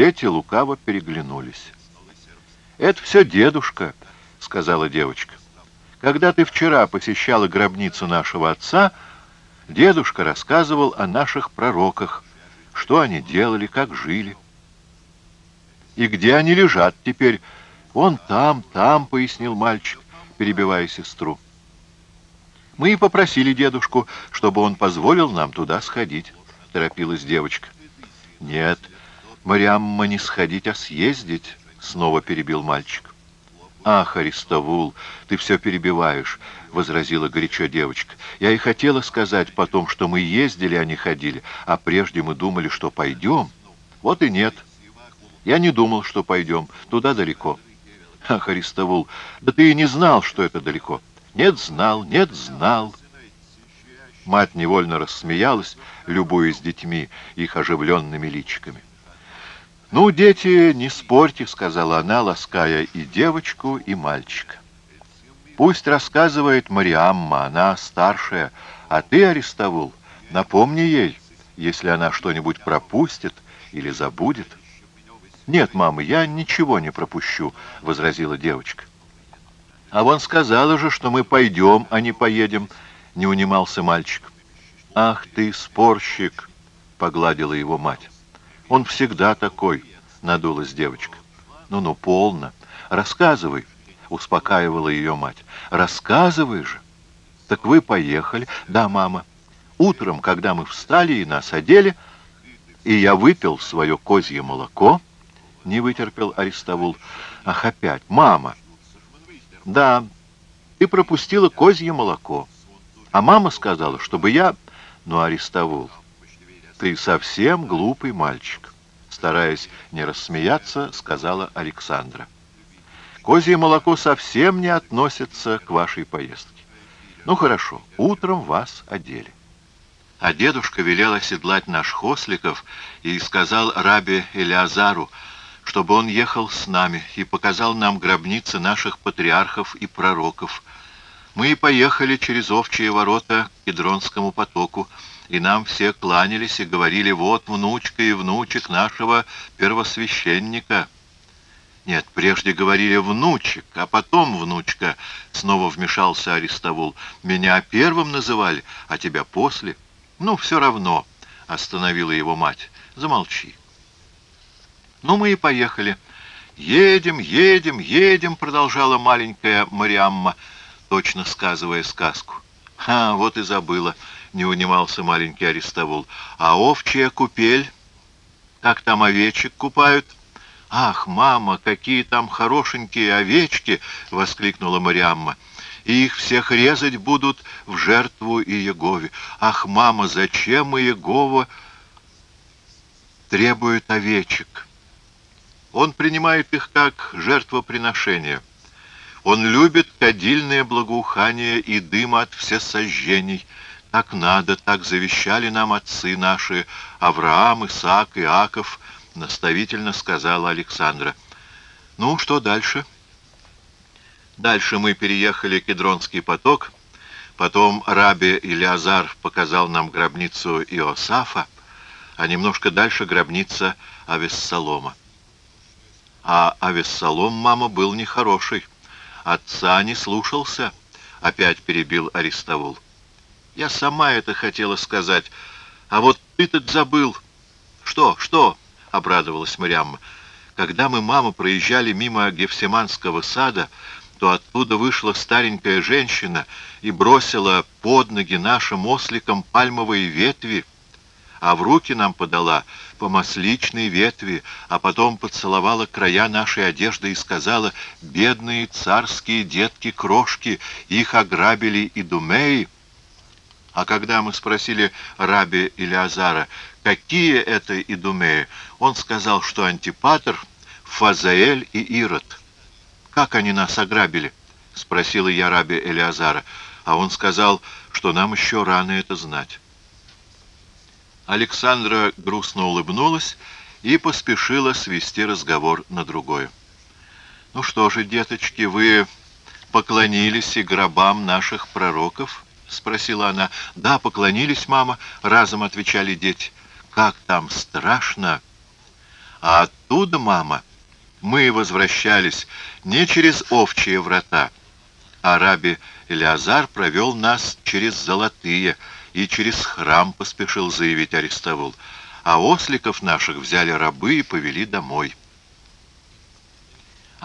Дети лукаво переглянулись. «Это все дедушка», — сказала девочка. «Когда ты вчера посещала гробницу нашего отца, дедушка рассказывал о наших пророках, что они делали, как жили. И где они лежат теперь? Вон там, там, — пояснил мальчик, перебивая сестру. Мы и попросили дедушку, чтобы он позволил нам туда сходить, — торопилась девочка. Нет, Мариамма не сходить, а съездить, — снова перебил мальчик. «Ах, Аристовул, ты все перебиваешь», — возразила горячо девочка. «Я и хотела сказать потом, что мы ездили, а не ходили, а прежде мы думали, что пойдем. Вот и нет. Я не думал, что пойдем. Туда далеко». «Ах, Аристовул, да ты и не знал, что это далеко». «Нет, знал, нет, знал». Мать невольно рассмеялась, любуясь детьми, их оживленными личиками. «Ну, дети, не спорьте», — сказала она, лаская и девочку, и мальчика. «Пусть рассказывает Мариамма, она старшая, а ты, Аристовул, напомни ей, если она что-нибудь пропустит или забудет». «Нет, мама, я ничего не пропущу», — возразила девочка. «А вон сказала же, что мы пойдем, а не поедем», — не унимался мальчик. «Ах ты, спорщик!» — погладила его мать. Он всегда такой, надулась девочка. Ну-ну, полно. Рассказывай, успокаивала ее мать. Рассказывай же. Так вы поехали. Да, мама. Утром, когда мы встали и нас одели, и я выпил свое козье молоко, не вытерпел Аристовул. Ах, опять, мама. Да, ты пропустила козье молоко. А мама сказала, чтобы я... Ну, Аристовул, «Ты совсем глупый мальчик», — стараясь не рассмеяться, сказала Александра. «Козье молоко совсем не относится к вашей поездке. Ну хорошо, утром вас одели». А дедушка велел оседлать наш Хосликов и сказал рабе Элиазару, чтобы он ехал с нами и показал нам гробницы наших патриархов и пророков. Мы и поехали через овчие ворота к Кедронскому потоку, и нам все кланялись и говорили, вот внучка и внучек нашего первосвященника. Нет, прежде говорили внучек, а потом внучка, снова вмешался Аристовул. Меня первым называли, а тебя после. Ну, все равно, остановила его мать. Замолчи. Ну, мы и поехали. Едем, едем, едем, продолжала маленькая Мариамма, точно сказывая сказку. А, вот и забыла. — не унимался маленький Аристовул. «А овчья купель? Как там овечек купают?» «Ах, мама, какие там хорошенькие овечки!» — воскликнула Мариамма. «И их всех резать будут в жертву Иегове. Ах, мама, зачем Иегова требует овечек?» Он принимает их как жертвоприношение. Он любит кадильное благоухание и дым от всесожжений — так надо, так завещали нам отцы наши, Авраам, Исаак, Иаков, наставительно сказала Александра. Ну, что дальше? Дальше мы переехали Кедронский поток, потом Раби Илиазар показал нам гробницу Иосафа, а немножко дальше гробница Авессалома. А Авессалом, мама, был нехороший. Отца не слушался, опять перебил Аристовул. Я сама это хотела сказать. А вот ты тут забыл. Что, что? Обрадовалась Мариамма. Когда мы, мама, проезжали мимо Гефсиманского сада, то оттуда вышла старенькая женщина и бросила под ноги нашим осликам пальмовые ветви, а в руки нам подала по масличной ветви, а потом поцеловала края нашей одежды и сказала, «Бедные царские детки-крошки, их ограбили и думеи». А когда мы спросили раби Илиазара, какие это Идумеи, он сказал, что Антипатр, Фазаэль и Ирод. «Как они нас ограбили?» — спросила я раби Элиазара, а он сказал, что нам еще рано это знать. Александра грустно улыбнулась и поспешила свести разговор на другое. «Ну что же, деточки, вы поклонились и гробам наших пророков?» — спросила она. «Да, поклонились, мама», — разом отвечали дети. «Как там страшно!» «А оттуда, мама, мы возвращались не через овчие врата, а раби Элиазар провел нас через золотые и через храм, поспешил заявить Арестовул, а осликов наших взяли рабы и повели домой.